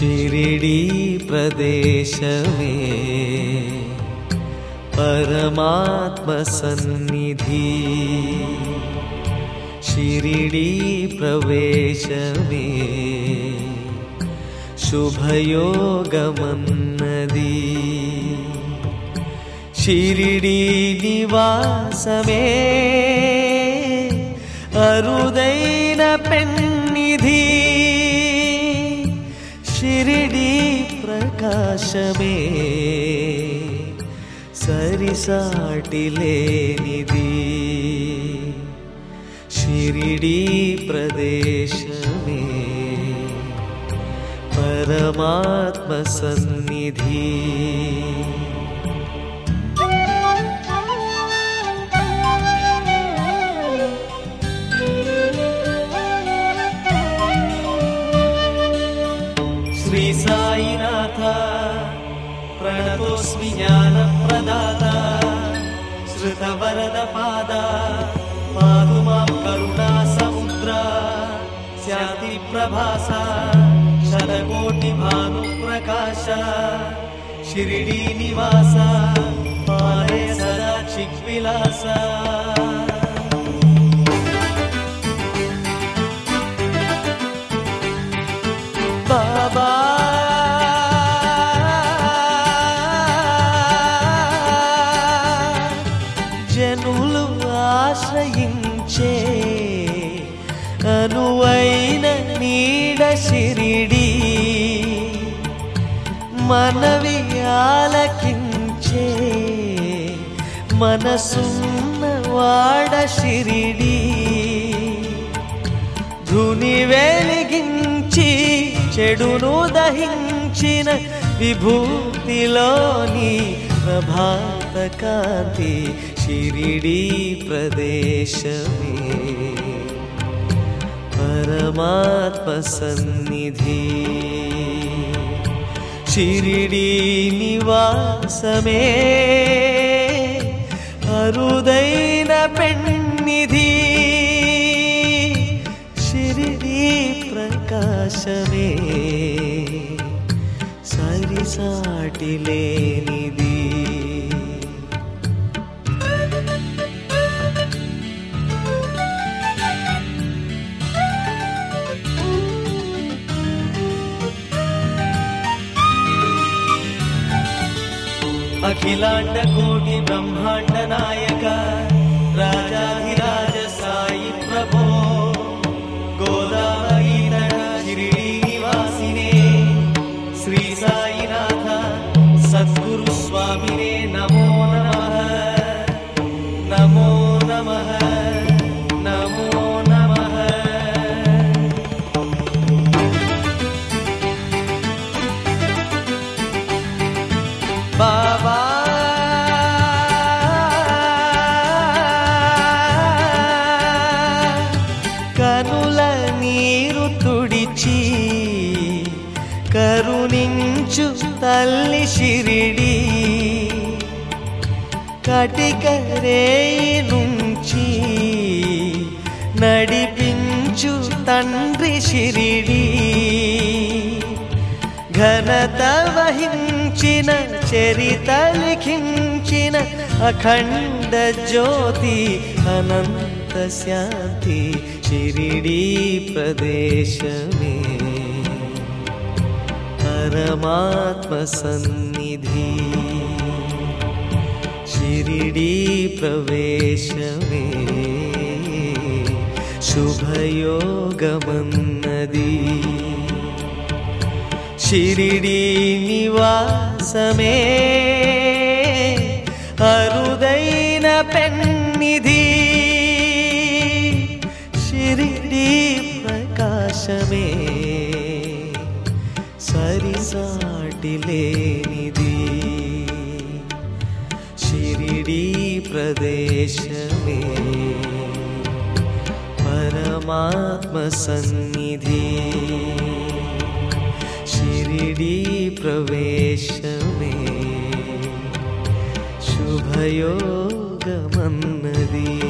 शिरिडी प्रदेशमे परमात्मसन्निधि शिरिडी प्रवेशमे निवासमे अरुदैन पेन्निधि प्रकाशमे सरिसाटिलेनिधि शिरिडी प्रदेशमे परमात्मसन्निधि प्रणतोऽस्मि ज्ञानप्रदाता। श्रुतवरदपादा। पातु मां करुणासमुद्रा स्यातिप्रभासा शतकोटिभानुप्रकाश शिरिडीनिवास पारे सदा चिक्विलासा నీడ శిరిడి మనవి ఆలకించే మనసున్న వాడ శిరిడి. ధుని వెలిగించి చెడును దహించిన విభూతిలోని ప్రభాత కాంతి షిరిడి ప్రదేశమే. परमात्मसन्निधि। शिरिडीनिवासमे निवासमे अरुदयन प्रनिधि शिरिडी प्रकाशमे अखिलाण्डकोटि ब्रह्माण्ड नायक साई प्रभो కనుల నీరు తుడిచి కరుణించు తల్లి శిరిడి కటికరే నుంచి నడిపించు తండ్రి శిరిడీ ఘనత వహించిన చరిత లిఖించిన అఖండ జ్యోతి అనంత శాంతి షిరిడి ప్రదేశమే పరమాత్మ సన్నిధి షిరిడి ప్రవేశమే శుభయోగమన్నది शिरिडी निवासमे अरुदैन पेन्निधि शिरिडी प्रकाशमे सरिसाटिलेनिधि शिरिडी प्रदेशमे परमात्मसन्निधि शिरिडी प्रवेशमे। शुभयोगमन्नदी